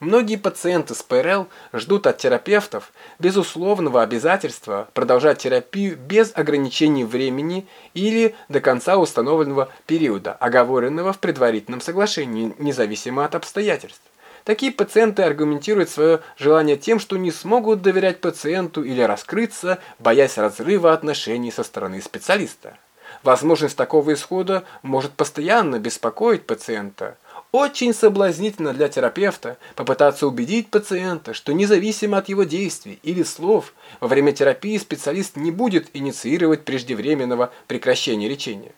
Многие пациенты с ПРЛ ждут от терапевтов безусловного обязательства продолжать терапию без ограничений времени или до конца установленного периода, оговоренного в предварительном соглашении, независимо от обстоятельств. Такие пациенты аргументируют свое желание тем, что не смогут доверять пациенту или раскрыться, боясь разрыва отношений со стороны специалиста. Возможность такого исхода может постоянно беспокоить пациента – очень соблазнительно для терапевта попытаться убедить пациента, что независимо от его действий или слов, во время терапии специалист не будет инициировать преждевременного прекращения лечения.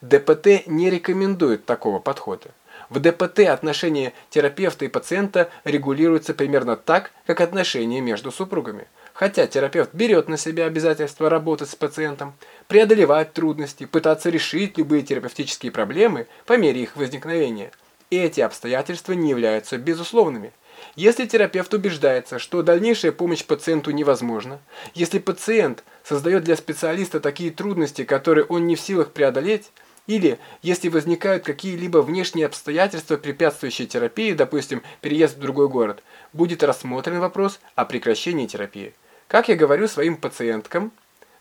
ДПТ не рекомендует такого подхода. В ДПТ отношения терапевта и пациента регулируются примерно так, как отношения между супругами. Хотя терапевт берет на себя обязательство работать с пациентом, преодолевать трудности, пытаться решить любые терапевтические проблемы по мере их возникновения – и эти обстоятельства не являются безусловными. Если терапевт убеждается, что дальнейшая помощь пациенту невозможна, если пациент создает для специалиста такие трудности, которые он не в силах преодолеть, или если возникают какие-либо внешние обстоятельства, препятствующие терапии, допустим, переезд в другой город, будет рассмотрен вопрос о прекращении терапии. Как я говорю своим пациенткам,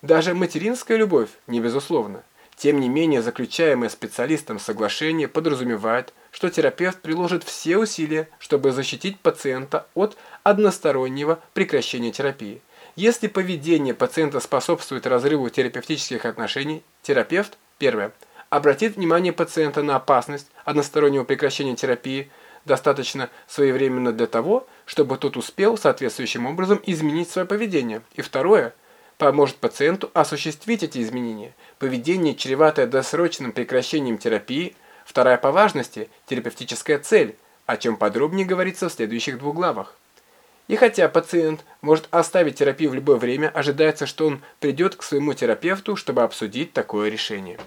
даже материнская любовь не безусловна. Тем не менее, заключаемое специалистом соглашение подразумевает, что терапевт приложит все усилия, чтобы защитить пациента от одностороннего прекращения терапии. Если поведение пациента способствует разрыву терапевтических отношений, терапевт, первое, обратит внимание пациента на опасность одностороннего прекращения терапии, достаточно своевременно для того, чтобы тот успел соответствующим образом изменить свое поведение. И второе – поможет пациенту осуществить эти изменения. Поведение, чреватое досрочным прекращением терапии, вторая по важности – терапевтическая цель, о чем подробнее говорится в следующих двух главах. И хотя пациент может оставить терапию в любое время, ожидается, что он придет к своему терапевту, чтобы обсудить такое решение.